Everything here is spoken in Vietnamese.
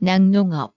nàng nô ngọc.